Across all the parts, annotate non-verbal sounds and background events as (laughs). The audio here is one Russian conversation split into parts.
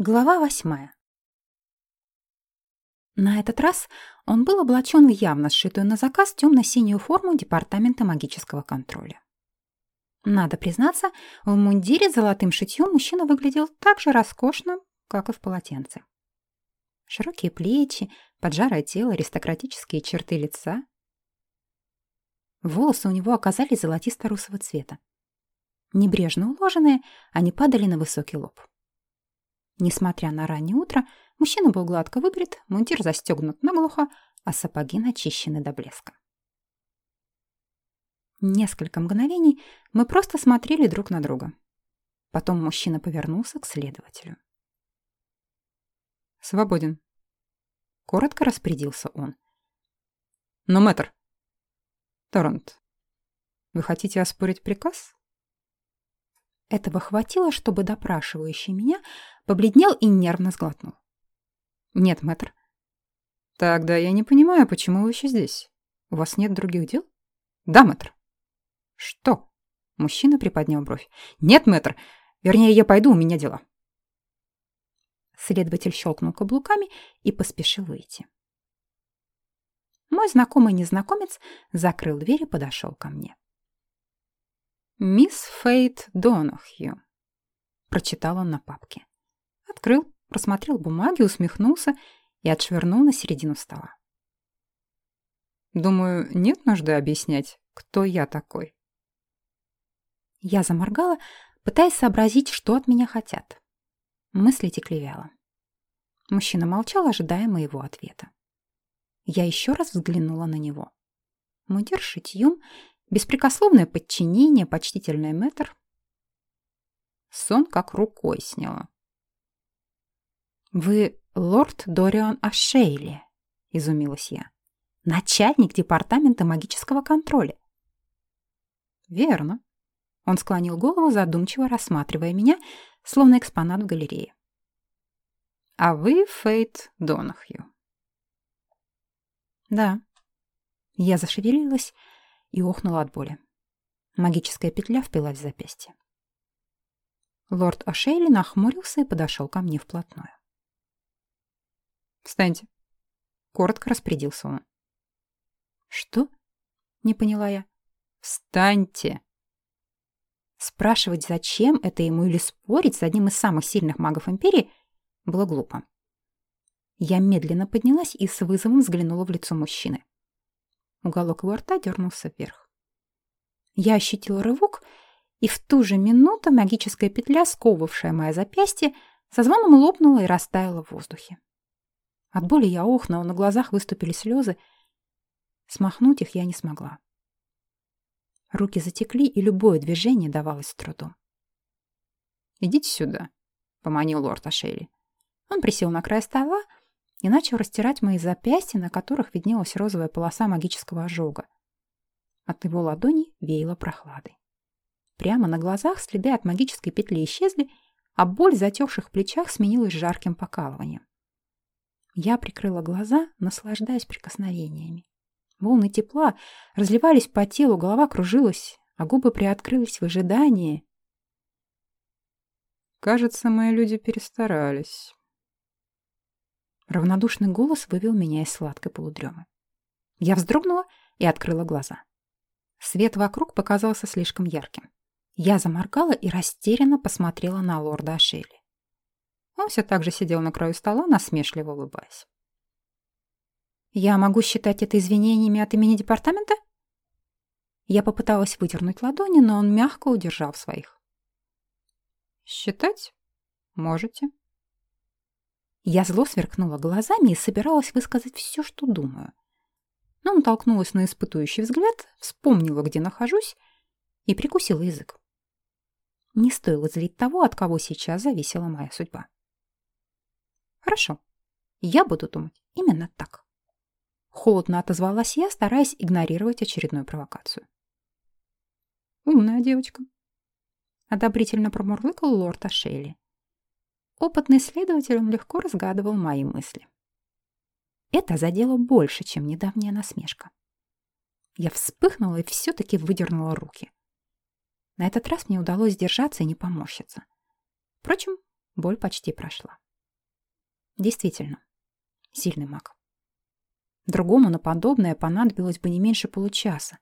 Глава восьмая. На этот раз он был облачен в явно сшитую на заказ темно-синюю форму Департамента магического контроля. Надо признаться, в мундире с золотым шитьем мужчина выглядел так же роскошно, как и в полотенце. Широкие плечи, поджарое тело, аристократические черты лица. Волосы у него оказались золотисто-русого цвета. Небрежно уложенные, они падали на высокий лоб. Несмотря на раннее утро, мужчина был гладко выбрит, мундир застегнут наглухо, а сапоги начищены до блеска. Несколько мгновений мы просто смотрели друг на друга. Потом мужчина повернулся к следователю. «Свободен», — коротко распорядился он. «Но, мэтр...» «Торрент, вы хотите оспорить приказ?» Этого хватило, чтобы допрашивающий меня побледнел и нервно сглотнул. «Нет, мэтр». «Тогда я не понимаю, почему вы еще здесь. У вас нет других дел?» «Да, мэтр». «Что?» Мужчина приподнял бровь. «Нет, мэтр. Вернее, я пойду, у меня дела». Следователь щелкнул каблуками и поспешил выйти. Мой знакомый незнакомец закрыл дверь и подошел ко мне. «Мисс Фейт Донахью», — прочитал он на папке. Открыл, просмотрел бумаги, усмехнулся и отшвырнул на середину стола. «Думаю, нет нужды объяснять, кто я такой». Я заморгала, пытаясь сообразить, что от меня хотят. Мысли текли вяло. Мужчина молчал, ожидая моего ответа. Я еще раз взглянула на него. Мундир шитьем Беспрекословное подчинение, почтительный мэтр. Сон как рукой сняла. «Вы лорд Дориан Ашейли», — изумилась я. «Начальник департамента магического контроля». «Верно». Он склонил голову, задумчиво рассматривая меня, словно экспонат в галерее. «А вы Фейт Донахью». «Да». Я зашевелилась, и охнула от боли. Магическая петля впилась в запястье. Лорд Ошейли нахмурился и подошел ко мне вплотную. «Встаньте!» — коротко распорядился он. «Что?» — не поняла я. «Встаньте!» Спрашивать, зачем это ему или спорить с одним из самых сильных магов Империи, было глупо. Я медленно поднялась и с вызовом взглянула в лицо мужчины. Уголок его рта дернулся вверх. Я ощутила рывок, и в ту же минуту магическая петля, сковывавшая мое запястье, со звоном лопнула и растаяла в воздухе. От боли я охнула, на глазах выступили слезы. Смахнуть их я не смогла. Руки затекли, и любое движение давалось с трудом. «Идите сюда», — поманил лорд Ашели. Он присел на край стола, и начал растирать мои запястья, на которых виднелась розовая полоса магического ожога. От его ладони веяло прохладой. Прямо на глазах следы от магической петли исчезли, а боль в затекших плечах сменилась жарким покалыванием. Я прикрыла глаза, наслаждаясь прикосновениями. Волны тепла разливались по телу, голова кружилась, а губы приоткрылись в ожидании. «Кажется, мои люди перестарались», Равнодушный голос вывел меня из сладкой полудремы. Я вздрогнула и открыла глаза. Свет вокруг показался слишком ярким. Я заморгала и растерянно посмотрела на лорда Ашели. Он все так же сидел на краю стола, насмешливо улыбаясь. «Я могу считать это извинениями от имени департамента?» Я попыталась выдернуть ладони, но он мягко удержал своих. «Считать? Можете», я зло сверкнула глазами и собиралась высказать все, что думаю. Но натолкнулась на испытующий взгляд, вспомнила, где нахожусь, и прикусила язык. Не стоило злить того, от кого сейчас зависела моя судьба. Хорошо, я буду думать именно так. Холодно отозвалась я, стараясь игнорировать очередную провокацию. «Умная девочка», — одобрительно промурлыкал лорд Ашейли. Опытный следователь, он легко разгадывал мои мысли. Это задело больше, чем недавняя насмешка. Я вспыхнула и все-таки выдернула руки. На этот раз мне удалось сдержаться и не поморщиться. Впрочем, боль почти прошла. Действительно, сильный маг. Другому на подобное понадобилось бы не меньше получаса.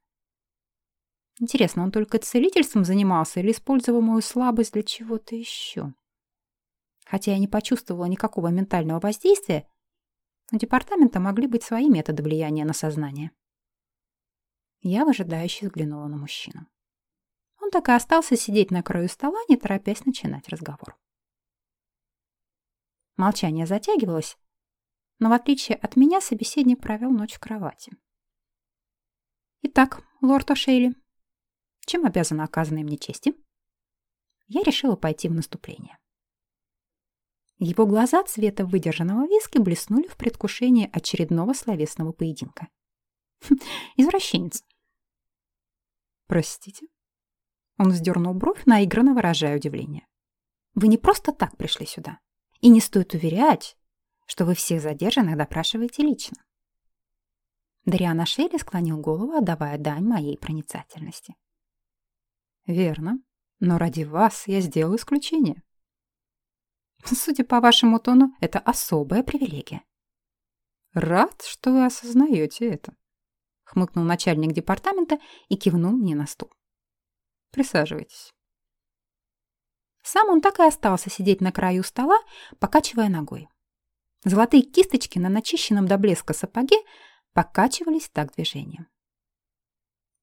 Интересно, он только целительством занимался или использовал мою слабость для чего-то еще? Хотя я не почувствовала никакого ментального воздействия, у департамента могли быть свои методы влияния на сознание. Я выжидающе взглянула на мужчину. Он так и остался сидеть на краю стола, не торопясь начинать разговор. Молчание затягивалось, но в отличие от меня собеседник провел ночь в кровати. «Итак, лорд О'Шейли, чем обязана оказанной мне чести?» Я решила пойти в наступление. Его глаза цвета выдержанного виски блеснули в предвкушении очередного словесного поединка. (laughs) Извращенец. Простите? Он вздернул бровь, наигранно выражая удивление. Вы не просто так пришли сюда. И не стоит уверять, что вы всех задержанных допрашиваете лично. Дариана Шелли склонил голову, отдавая дань моей проницательности. «Верно. Но ради вас я сделал исключение. Судя по вашему тону, это особая привилегия. Рад, что вы осознаете это. Хмыкнул начальник департамента и кивнул мне на стул. Присаживайтесь. Сам он так и остался сидеть на краю стола, покачивая ногой. Золотые кисточки на начищенном до блеска сапоге покачивались так движением.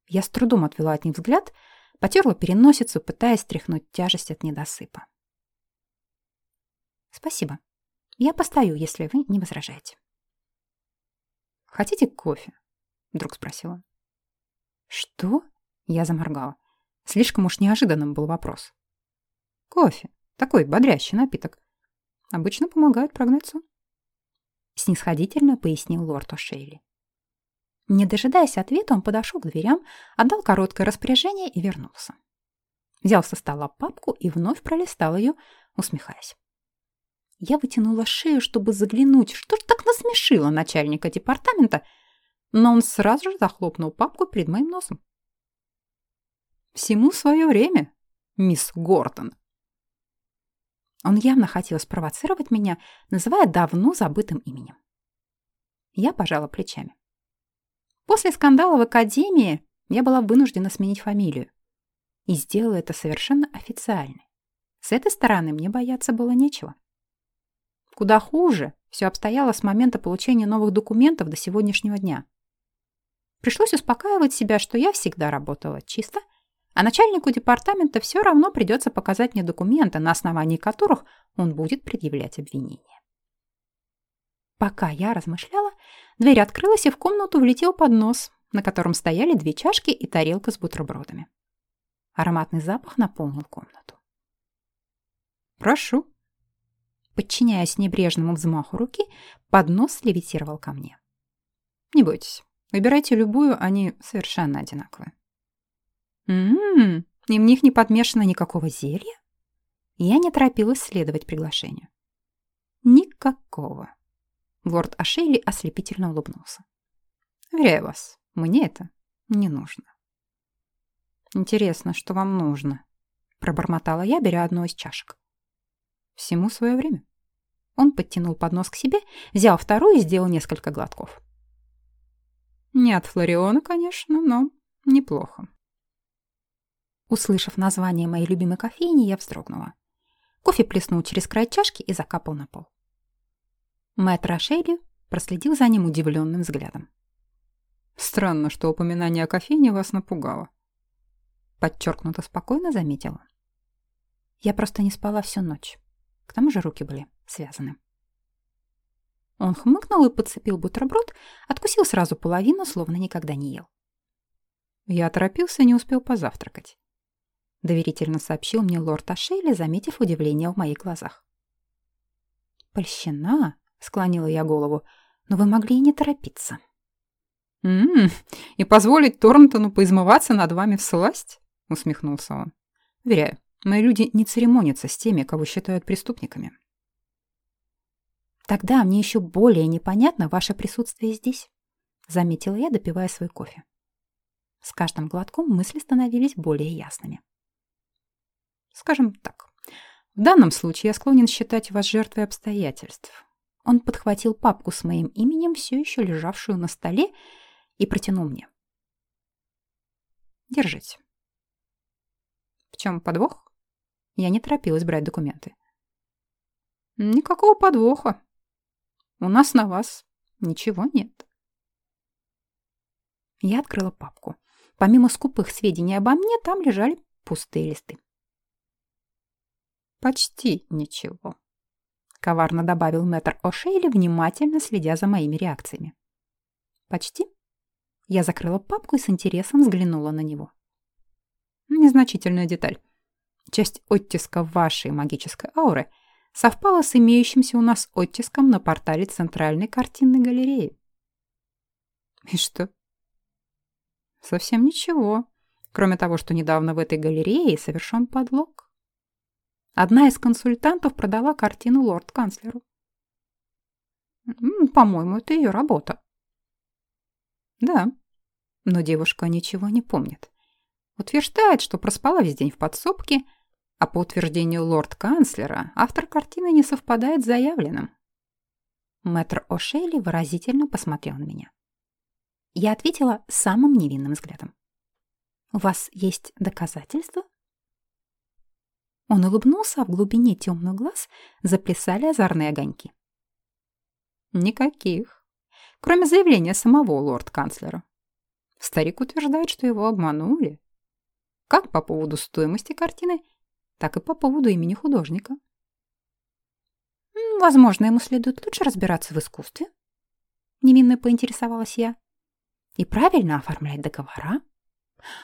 Я с трудом отвела от них взгляд, потерла переносицу, пытаясь стряхнуть тяжесть от недосыпа. Спасибо. Я постою, если вы не возражаете. Хотите кофе? Вдруг спросила. Что? Я заморгала. Слишком уж неожиданным был вопрос. Кофе. Такой бодрящий напиток. Обычно помогает прогнать сон. Снисходительно пояснил лорд О'Шейли. Не дожидаясь ответа, он подошел к дверям, отдал короткое распоряжение и вернулся. Взял со стола папку и вновь пролистал ее, усмехаясь. Я вытянула шею, чтобы заглянуть, что ж так насмешило начальника департамента, но он сразу же захлопнул папку перед моим носом. «Всему свое время, мисс Гортон». Он явно хотел спровоцировать меня, называя давно забытым именем. Я пожала плечами. После скандала в академии я была вынуждена сменить фамилию. И сделала это совершенно официально. С этой стороны мне бояться было нечего. Куда хуже все обстояло с момента получения новых документов до сегодняшнего дня. Пришлось успокаивать себя, что я всегда работала чисто, а начальнику департамента все равно придется показать мне документы, на основании которых он будет предъявлять обвинения. Пока я размышляла, дверь открылась, и в комнату влетел поднос, на котором стояли две чашки и тарелка с бутербродами. Ароматный запах наполнил комнату. «Прошу», Подчиняясь небрежному взмаху руки, поднос левитировал ко мне. «Не бойтесь, выбирайте любую, они совершенно одинаковые». «М-м-м, и в них не подмешано никакого зелья?» Я не торопилась следовать приглашению. «Никакого». Лорд Ашейли ослепительно улыбнулся. «Уверяю вас, мне это не нужно». «Интересно, что вам нужно?» Пробормотала я, беря одну из чашек. Всему свое время. Он подтянул поднос к себе, взял вторую и сделал несколько глотков. Не от Флориона, конечно, но неплохо. Услышав название моей любимой кофейни, я вздрогнула. Кофе плеснул через край чашки и закапал на пол. Мэтт Рошейли проследил за ним удивленным взглядом. «Странно, что упоминание о кофейне вас напугало», — подчеркнуто спокойно заметила. «Я просто не спала всю ночь. К тому же руки были связаны. Он хмыкнул и подцепил бутерброд, откусил сразу половину, словно никогда не ел. Я торопился и не успел позавтракать. Доверительно сообщил мне лорд Ашейли, заметив удивление в моих глазах. «Польщена?» — склонила я голову. «Но вы могли и не торопиться». «М-м, и позволить Торнтону поизмываться над вами в сласть?» — усмехнулся он. «Веряю, Мои люди не церемонятся с теми, кого считают преступниками. Тогда мне еще более непонятно ваше присутствие здесь, заметила я, допивая свой кофе. С каждым глотком мысли становились более ясными. Скажем так, в данном случае я склонен считать вас жертвой обстоятельств. Он подхватил папку с моим именем, все еще лежавшую на столе, и протянул мне. Держите. В чем подвох? Я не торопилась брать документы. Никакого подвоха. У нас на вас ничего нет. Я открыла папку. Помимо скупых сведений обо мне, там лежали пустые листы. «Почти ничего», — коварно добавил мэтр О'Шейли, внимательно следя за моими реакциями. «Почти?» Я закрыла папку и с интересом взглянула на него. Незначительная деталь. Часть оттиска вашей магической ауры совпала с имеющимся у нас оттиском на портале Центральной картинной галереи. И что? Совсем ничего, кроме того, что недавно в этой галерее совершен подлог. Одна из консультантов продала картину лорд-канцлеру. По-моему, это ее работа. Да, но девушка ничего не помнит. Утверждает, что проспала весь день в подсобке, а по утверждению лорд-канцлера автор картины не совпадает с заявленным. Мэтр О'Шейли выразительно посмотрел на меня. Я ответила самым невинным взглядом. «У вас есть доказательства?» Он улыбнулся, а в глубине темных глаз заплясали озорные огоньки. «Никаких кроме заявления самого лорд-канцлера. Старик утверждает, что его обманули. Как по поводу стоимости картины, так и по поводу имени художника. Возможно, ему следует лучше разбираться в искусстве. Невинно поинтересовалась я. И правильно оформлять договора.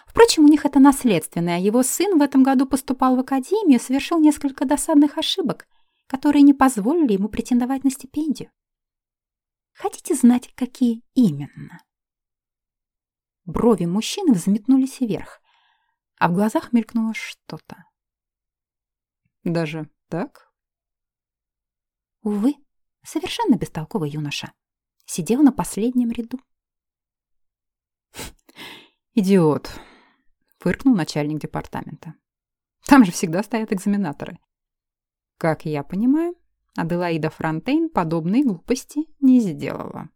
Впрочем, у них это наследственное. Его сын в этом году поступал в академию, совершил несколько досадных ошибок, которые не позволили ему претендовать на стипендию. Хотите знать, какие именно? Брови мужчины взметнулись вверх, а в глазах мелькнуло что-то. Даже так? Увы, совершенно бестолковый юноша. Сидел на последнем ряду. «Идиот!» — фыркнул начальник департамента. «Там же всегда стоят экзаменаторы. Как я понимаю, Аделаида Фронтейн подобной глупости не сделала.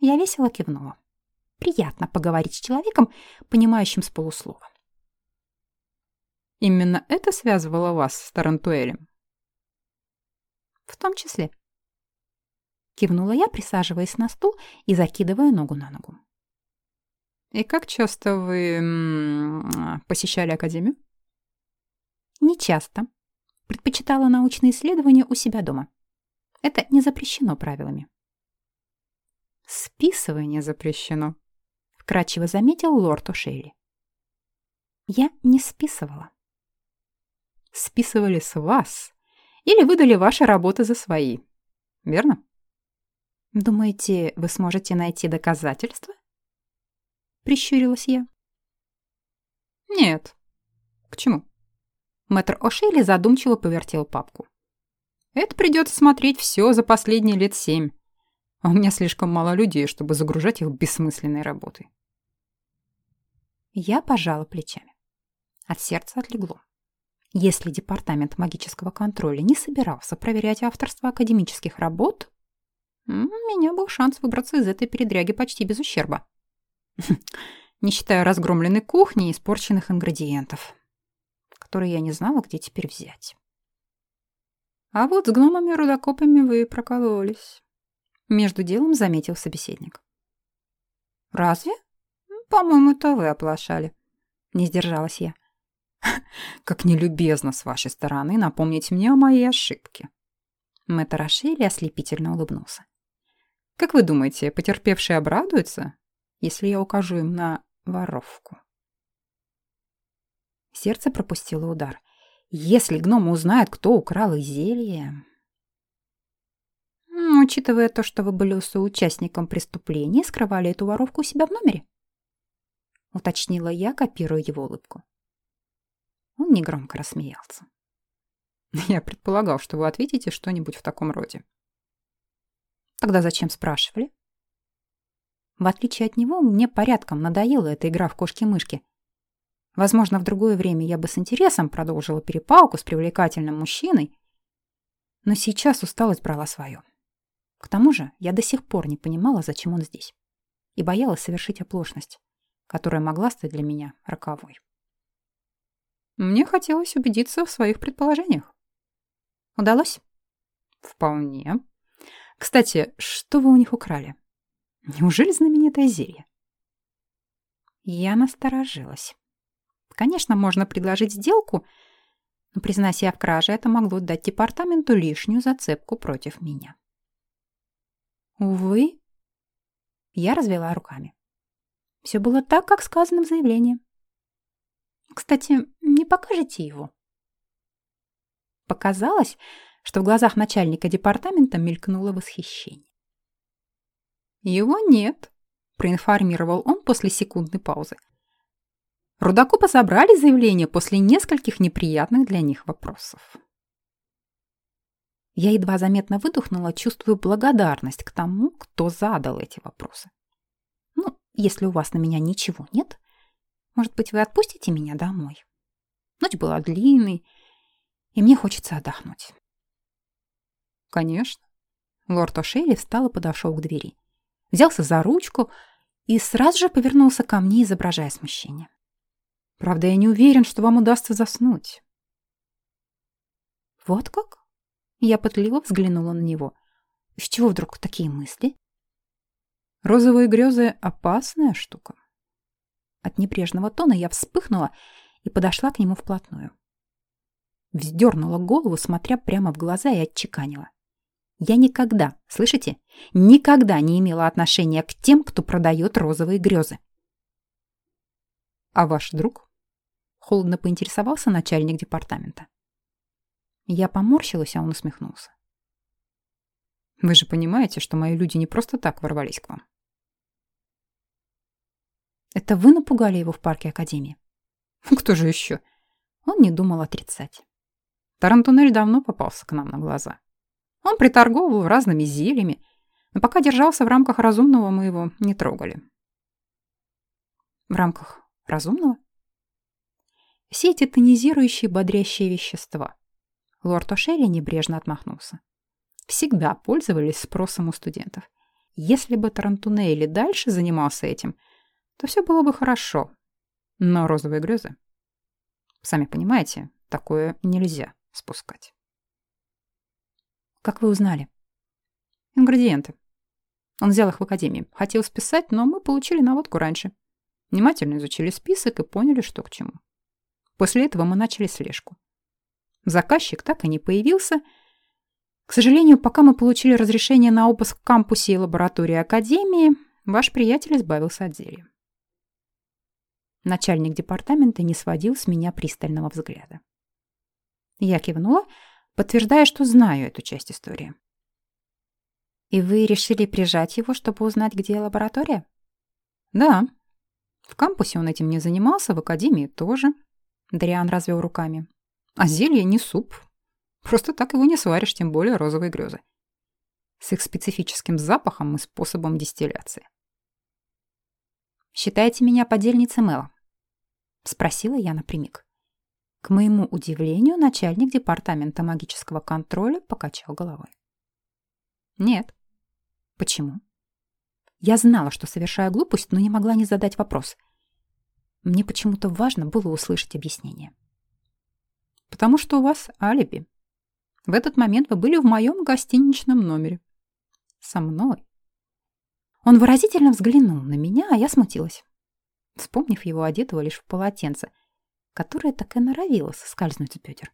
Я весело кивнула. Приятно поговорить с человеком, понимающим с полуслова. Именно это связывало вас с Тарантуэлем? В том числе. Кивнула я, присаживаясь на стул и закидывая ногу на ногу. И как часто вы посещали академию? Не часто, предпочитала научные исследования у себя дома. Это не запрещено правилами. «Списывание запрещено», — вкратчиво заметил лорд О'Шейли. «Я не списывала». «Списывали с вас или выдали ваши работы за свои, верно?» «Думаете, вы сможете найти доказательства?» Прищурилась я. «Нет. К чему?» Мэтр О'Шейли задумчиво повертел папку. «Это придется смотреть все за последние лет семь. А у меня слишком мало людей, чтобы загружать их бессмысленной работой». Я пожала плечами. От сердца отлегло. Если департамент магического контроля не собирался проверять авторство академических работ, у меня был шанс выбраться из этой передряги почти без ущерба. (laughs) Не считая разгромленной кухни и испорченных ингредиентов которые я не знала, где теперь взять. А вот с гномами-рудокопами вы прокололись. Между делом заметил собеседник. Разве? По-моему, это вы оплошали. Не сдержалась я. (laughs) Как нелюбезно с вашей стороны напомнить мне о моей ошибке. Мэтр Ашили ослепительно улыбнулся. Как вы думаете, потерпевшие обрадуются, если я укажу им на воровку? Сердце пропустило удар. Если гномы узнают, кто украл их зелье... Учитывая то, что вы были соучастником преступления, скрывали эту воровку у себя в номере? Уточнила я, копируя его улыбку. Он негромко рассмеялся. (laughs) Я предполагал, что вы ответите что-нибудь в таком роде. Тогда зачем спрашивали? В отличие от него, мне порядком надоела эта игра в кошки-мышки, Возможно, в другое время я бы с интересом продолжила перепалку с привлекательным мужчиной. Но сейчас усталость брала свое. К тому же я до сих пор не понимала, зачем он здесь. И боялась совершить оплошность, которая могла стать для меня роковой. Мне хотелось убедиться в своих предположениях. Удалось? Вполне. Кстати, что вы у них украли? Неужели знаменитое зелье? Я насторожилась. Конечно, можно предложить сделку, но, признайся я в краже, это могло дать департаменту лишнюю зацепку против меня. Увы, я развела руками. Все было так, как сказано в заявлении. Кстати, не покажете его? Показалось, что в глазах начальника департамента мелькнуло восхищение. «Его нет», — проинформировал он после секундной паузы. Рудокопы забрали заявление после нескольких неприятных для них вопросов. Я едва заметно выдохнула, чувствую благодарность к тому, кто задал эти вопросы. Ну, если у вас на меня ничего нет, может быть, вы отпустите меня домой? Ночь была длинной, и мне хочется отдохнуть. Конечно. Лорд О'Шейли встал и подошел к двери. Взялся за ручку и сразу же повернулся ко мне, изображая смущение. Правда, я не уверен, что вам удастся заснуть. Вот как? Я пытливо взглянула на него. С чего вдруг такие мысли? Розовые грезы — опасная штука. От небрежного тона я вспыхнула и подошла к нему вплотную. Вздернула голову, смотря прямо в глаза и отчеканила. Я никогда, слышите, никогда не имела отношения к тем, кто продает розовые грезы. А ваш друг? Холодно поинтересовался начальник департамента. Я поморщилась, а он усмехнулся. Вы же понимаете, что мои люди не просто так ворвались к вам. Это вы напугали его в парке Академии? Кто же еще? Он не думал отрицать. Тарантунель давно попался к нам на глаза. Он приторговывал разными зельями, но пока держался в рамках разумного, мы его не трогали. В рамках разумного? Все эти тонизирующие, бодрящие вещества. Лорд О'Шелли небрежно отмахнулся. Всегда пользовались спросом у студентов. Если бы Тарантунелли дальше занимался этим, то все было бы хорошо. Но розовые грезы... Сами понимаете, такое нельзя спускать. Как вы узнали? Ингредиенты. Он взял их в академии. Хотел списать, но мы получили наводку раньше. Внимательно изучили список и поняли, что к чему. После этого мы начали слежку. Заказчик так и не появился. К сожалению, пока мы получили разрешение на обыск в кампусе и лаборатории Академии, ваш приятель избавился от зелья. Начальник департамента не сводил с меня пристального взгляда. Я кивнула, подтверждая, что знаю эту часть истории. «И вы решили прижать его, чтобы узнать, где лаборатория?» «Да. В кампусе он этим не занимался, в академии тоже», Дриан развел руками. А зелье не суп. Просто так его не сваришь, тем более розовые грезы. С их специфическим запахом и способом дистилляции. «Считаете меня подельницей Мэла?» Спросила я напрямик. К моему удивлению, начальник департамента магического контроля покачал головой. «Нет». «Почему?» Я знала, что совершаю глупость, но не могла не задать вопрос – мне почему-то важно было услышать объяснение. «Потому что у вас алиби. В этот момент вы были в моем гостиничном номере. Со мной». Он выразительно взглянул на меня, а я смутилась, вспомнив его одетого лишь в полотенце, которое так и норовило соскользнуть с бедер.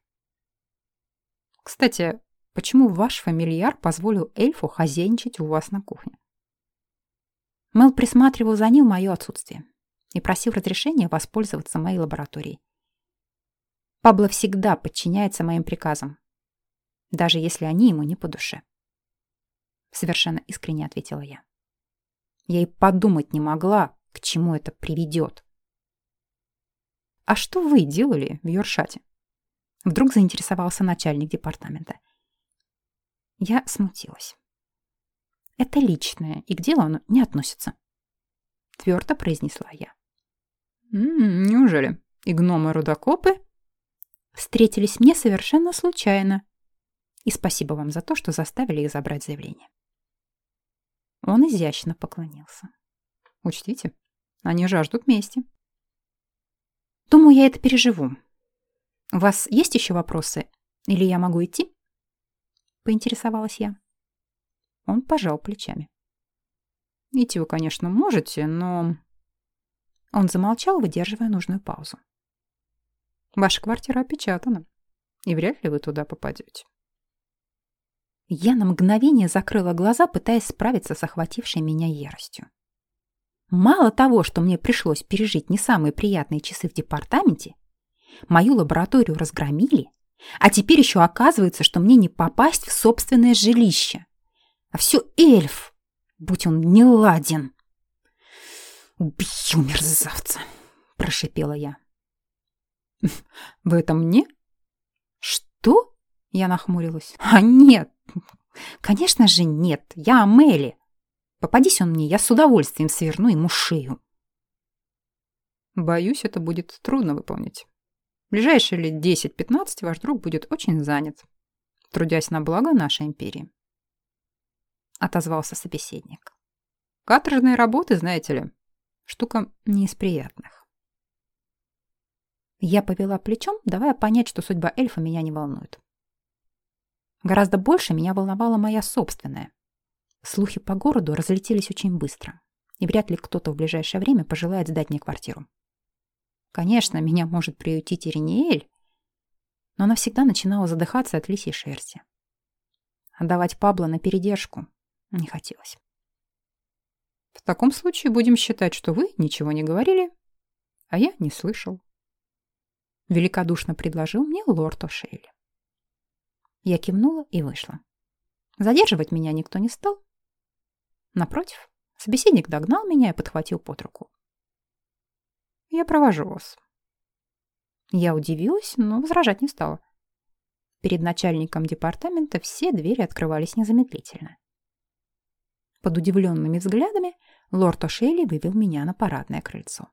«Кстати, почему ваш фамильяр позволил эльфу хозяйничать у вас на кухне?» Мел присматривал за ним мое отсутствие и просил разрешения воспользоваться моей лабораторией. Пабло всегда подчиняется моим приказам, даже если они ему не по душе. Совершенно искренне ответила я. Я и подумать не могла, к чему это приведет. «А что вы делали в Йоршате?» Вдруг заинтересовался начальник департамента. Я смутилась. «Это личное, и к делу оно не относится», — твердо произнесла я. М -м, неужели? И гномы-рудокопы? Встретились мне совершенно случайно. И спасибо вам за то, что заставили их забрать заявление. Он изящно поклонился. Учтите, они жаждут мести. Думаю, я это переживу. У вас есть еще вопросы? Или я могу идти? Поинтересовалась я. Он пожал плечами. Идти вы, конечно, можете, но... Он замолчал, выдерживая нужную паузу. Ваша квартира опечатана, и вряд ли вы туда попадете. Я на мгновение закрыла глаза, пытаясь справиться с охватившей меня яростью. Мало того, что мне пришлось пережить не самые приятные часы в департаменте, мою лабораторию разгромили, а теперь еще оказывается, что мне не попасть в собственное жилище. А все эльф, будь он не ладен. «Убью мерзавца!» – прошипела я. «Вы это мне?» «Что?» – я нахмурилась. «А нет, конечно же нет, я Амели. Попадись он мне, я с удовольствием сверну ему шею». «Боюсь, это будет трудно выполнить. В ближайшие лет 10-15 ваш друг будет очень занят, трудясь на благо нашей империи», – отозвался собеседник. «Каторжные работы, знаете ли, штука не из приятных». Я повела плечом, давая понять, что судьба эльфа меня не волнует. Гораздо больше меня волновала моя собственная. Слухи по городу разлетелись очень быстро, и вряд ли кто-то в ближайшее время пожелает сдать мне квартиру. Конечно, меня может приютить Ириниэль, но она всегда начинала задыхаться от лисьей шерсти. Отдавать Пабло на передержку не хотелось. В таком случае будем считать, что вы ничего не говорили, а я не слышал. — великодушно предложил мне лорд О'Шейли. Я кивнула и вышла. Задерживать меня никто не стал. Напротив, собеседник догнал меня и подхватил под руку. «Я провожу вас». Я удивилась, но возражать не стала. Перед начальником департамента все двери открывались незамедлительно. Под удивленными взглядами лорд О'Шейли вывел меня на парадное крыльцо.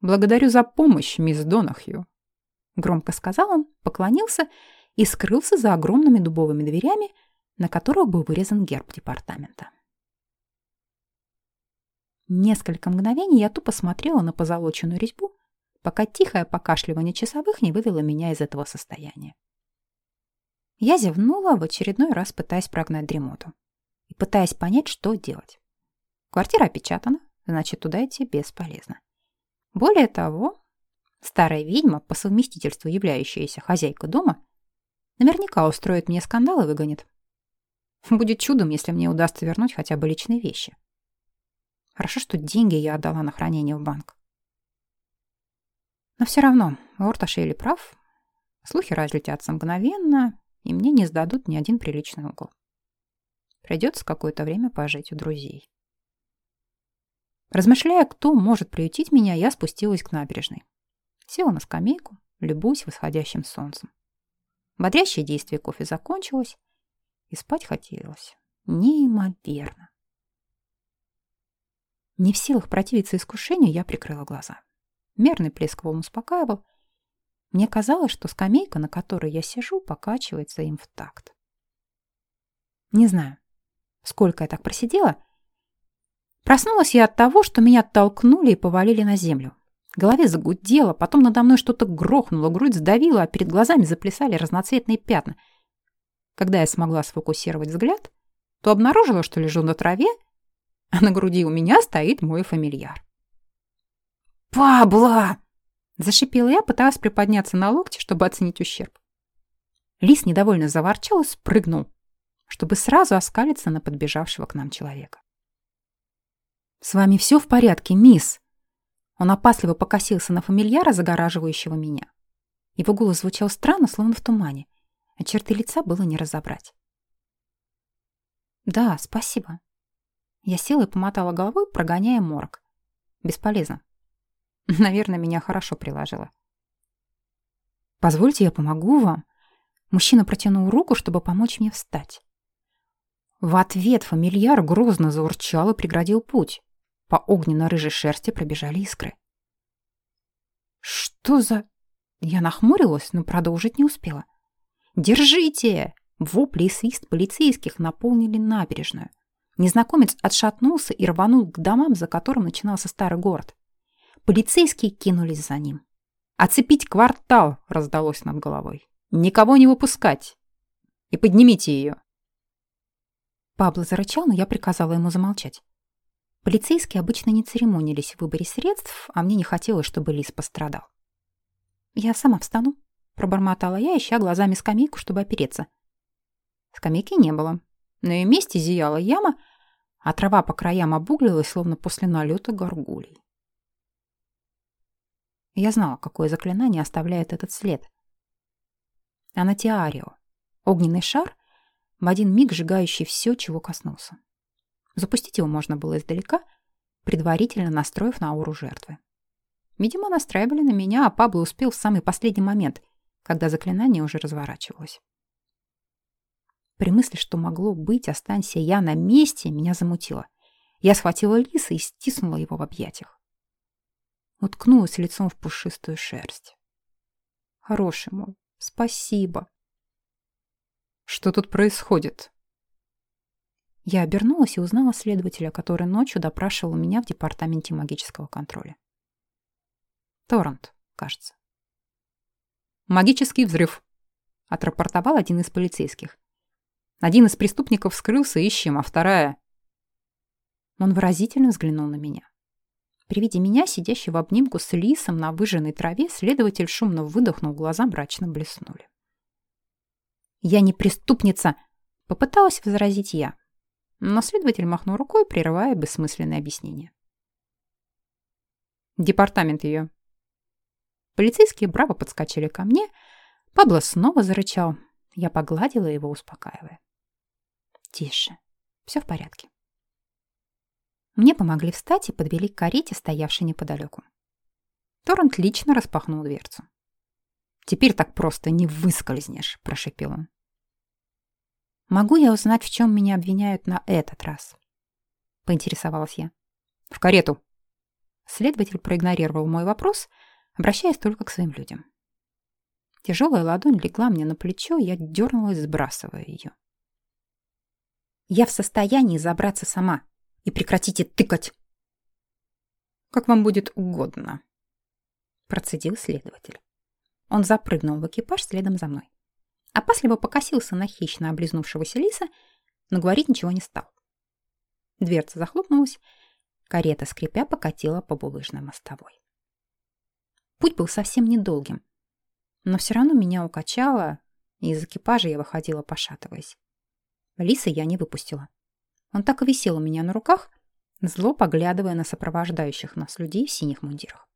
«Благодарю за помощь, мисс Донахью», — громко сказал он, поклонился и скрылся за огромными дубовыми дверями, на которых был вырезан герб департамента. Несколько мгновений я тупо смотрела на позолоченную резьбу, пока тихое покашливание часовых не вывело меня из этого состояния. Я зевнула в очередной раз, пытаясь прогнать дремоту и пытаясь понять, что делать. Квартира опечатана, значит, туда идти бесполезно. Более того, старая ведьма, по совместительству являющаяся хозяйкой дома, наверняка устроит мне скандал и выгонит. Будет чудом, если мне удастся вернуть хотя бы личные вещи. Хорошо, что деньги я отдала на хранение в банк. Но все равно, лорд Ашейли прав. Слухи разлетятся мгновенно, и мне не сдадут ни один приличный угол. Придется какое-то время пожить у друзей. Размышляя, кто может приютить меня, я спустилась к набережной. Села на скамейку, любуясь восходящим солнцем. Бодрящее действие кофе закончилось, и спать хотелось. Неимоверно. Не в силах противиться искушению, я прикрыла глаза. Мерный плеск волн успокаивал. Мне казалось, что скамейка, на которой я сижу, покачивается им в такт. Не знаю, сколько я так просидела, Проснулась я от того, что меня оттолкнули и повалили на землю. В голове загудело, потом надо мной что-то грохнуло, грудь сдавила, а перед глазами заплясали разноцветные пятна. Когда я смогла сфокусировать взгляд, то обнаружила, что лежу на траве, а на груди у меня стоит мой фамильяр. «Пабло!» – зашипела я, пыталась приподняться на локте, чтобы оценить ущерб. Лис недовольно заворчал и спрыгнул, чтобы сразу оскалиться на подбежавшего к нам человека. «С вами все в порядке, мисс?» Он опасливо покосился на фамильяра, загораживающего меня. Его голос звучал странно, словно в тумане, а черты лица было не разобрать. «Да, спасибо». Я села и помотала головой, прогоняя морг. Бесполезно. (laughs) Наверное, меня хорошо приложило. «Позвольте, я помогу вам». Мужчина протянул руку, чтобы помочь мне встать. В ответ фамильяр грозно заурчал и преградил путь. По огненно-рыжей шерсти пробежали искры. «Что за...» Я нахмурилась, но продолжить не успела. «Держите!» Вопли и свист полицейских наполнили набережную. Незнакомец отшатнулся и рванул к домам, за которым начинался старый город. Полицейские кинулись за ним. «Оцепить квартал!» — раздалось над головой. «Никого не выпускать! И поднимите ее!» Пабло зарычал, но я приказала ему замолчать. Полицейские обычно не церемонились в выборе средств, а мне не хотелось, чтобы Лис пострадал. «Я сама встану», — пробормотала я, ища глазами скамейку, чтобы опереться. Скамейки не было. На ее месте зияла яма, а трава по краям обуглилась, словно после налета горгулей. Я знала, какое заклинание оставляет этот след. Анатиарио. Огненный шар, в один миг сжигающий все, чего коснулся. Запустить его можно было издалека, предварительно настроив на ауру жертвы. Видимо, настраивали на меня, а Пабло успел в самый последний момент, когда заклинание уже разворачивалось. При мысли, что могло быть, останься я на месте, меня замутило. Я схватила лиса и стиснула его в объятиях. Уткнулась лицом в пушистую шерсть. Хороший мой, спасибо. Что тут происходит? Я обернулась и узнала следователя, который ночью допрашивал меня в департаменте магического контроля. Торрент, кажется. «Магический взрыв», — отрапортовал один из полицейских. Один из преступников скрылся, ищем, а вторая... Он выразительно взглянул на меня. При виде меня, сидящей в обнимку с лисом на выжженной траве, следователь шумно выдохнул, глаза мрачно блеснули. «Я не преступница!» — попыталась возразить я. Но следователь махнул рукой, прерывая бессмысленное объяснение. «Департамент ее». Полицейские браво подскочили ко мне. Пабло снова зарычал. Я погладила его, успокаивая. Тише. Все в порядке. Мне помогли встать и подвели к карете, стоявшей неподалеку. Торрент лично распахнул дверцу. «Теперь так просто не выскользнешь», — прошепел он. «Могу я узнать, в чем меня обвиняют на этот раз?» — поинтересовалась я. «В карету». Следователь проигнорировал мой вопрос, обращаясь только к своим людям. Тяжелая ладонь легла мне на плечо, я дернулась, сбрасывая ее. Я в состоянии забраться сама. И прекратите тыкать. Как вам будет угодно, процедил следователь. Он запрыгнул в экипаж следом за мной. Опасливо покосился на хищно облизнувшегося лиса, но говорить ничего не стал. Дверца захлопнулась, карета, скрипя, покатила по булыжной мостовой. Путь был совсем недолгим, но все равно меня укачало, и из экипажа я выходила, пошатываясь. Лиса я не выпустила. Он так и висел у меня на руках, зло поглядывая на сопровождающих нас людей в синих мундирах.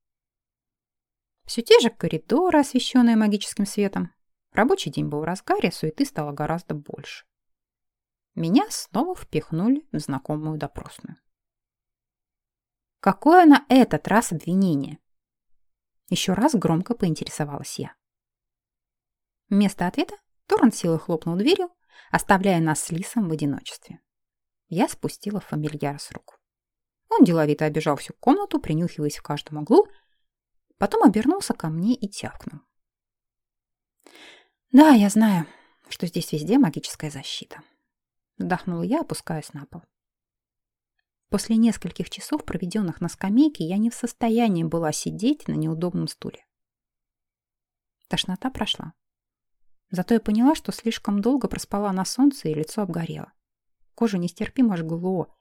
Все те же коридоры, освещенные магическим светом. Рабочий день был в разгаре, суеты стало гораздо больше. Меня снова впихнули в знакомую допросную. Какое на этот раз обвинение? Еще раз громко поинтересовалась я. Вместо ответа Торрент силой хлопнул дверью, оставляя нас с Лисом в одиночестве. Я спустила фамильяр с рук. Он деловито обежал всю комнату, принюхиваясь в каждом углу, потом обернулся ко мне и тявкнул. «Да, я знаю, что здесь везде магическая защита», — вздохнула я, опускаясь на пол. После нескольких часов, проведенных на скамейке, я не в состоянии была сидеть на неудобном стуле. Тошнота прошла. Зато я поняла, что слишком долго проспала на солнце и лицо обгорело. Кожу нестерпимо жгло.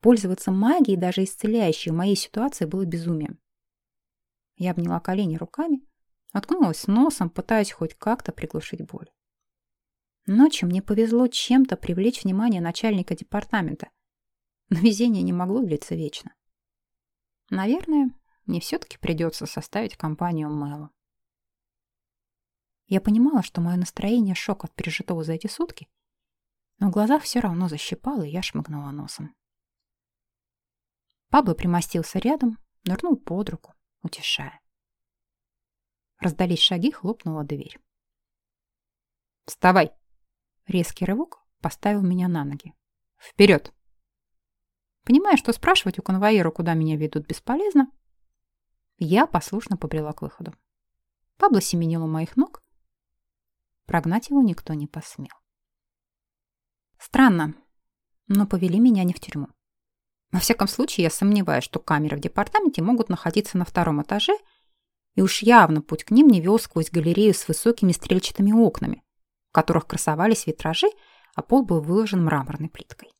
Пользоваться магией, даже исцеляющей в моей ситуации, было безумием. Я обняла колени руками, откнулась носом, пытаясь хоть как-то приглушить боль. Ночью мне повезло чем-то привлечь внимание начальника департамента, но везение не могло длиться вечно. Наверное, мне все-таки придется составить компанию Мэлу. Я понимала, что мое настроение шок от пережитого за эти сутки, но в глазах все равно защипало, и я шмыгнула носом. Пабло примостился рядом, нырнул под руку, утешая. Раздались шаги, хлопнула дверь. «Вставай!» Резкий рывок поставил меня на ноги. «Вперед!» Понимая, что спрашивать у конвоира, куда меня ведут, бесполезно, я послушно побрела к выходу. Пабло семенил у моих ног, Прогнать его никто не посмел. Странно, но повели меня не в тюрьму. Во всяком случае, я сомневаюсь, что камеры в департаменте могут находиться на втором этаже, и уж явно путь к ним не вел сквозь галерею с высокими стрельчатыми окнами, в которых красовались витражи, а пол был выложен мраморной плиткой.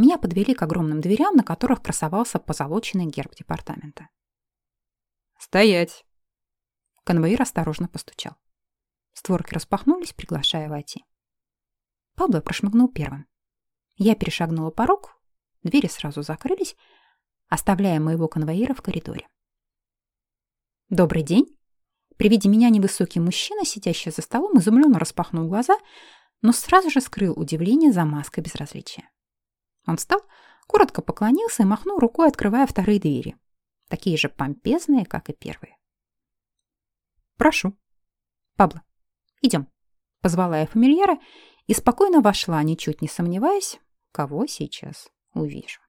Меня подвели к огромным дверям, на которых красовался позолоченный герб департамента. «Стоять!» Конвоир осторожно постучал. Створки распахнулись, приглашая войти. Пабло прошмыгнул первым. Я перешагнула порог, двери сразу закрылись, оставляя моего конвоира в коридоре. «Добрый день!» При виде меня невысокий мужчина, сидящий за столом, изумленно распахнул глаза, но сразу же скрыл удивление за маской безразличия. Он встал, коротко поклонился и махнул рукой, открывая вторые двери, такие же помпезные, как и первые. «Прошу». «Пабло, идем», — позвала я фамильяра и спокойно вошла, ничуть не сомневаясь, кого сейчас увижу.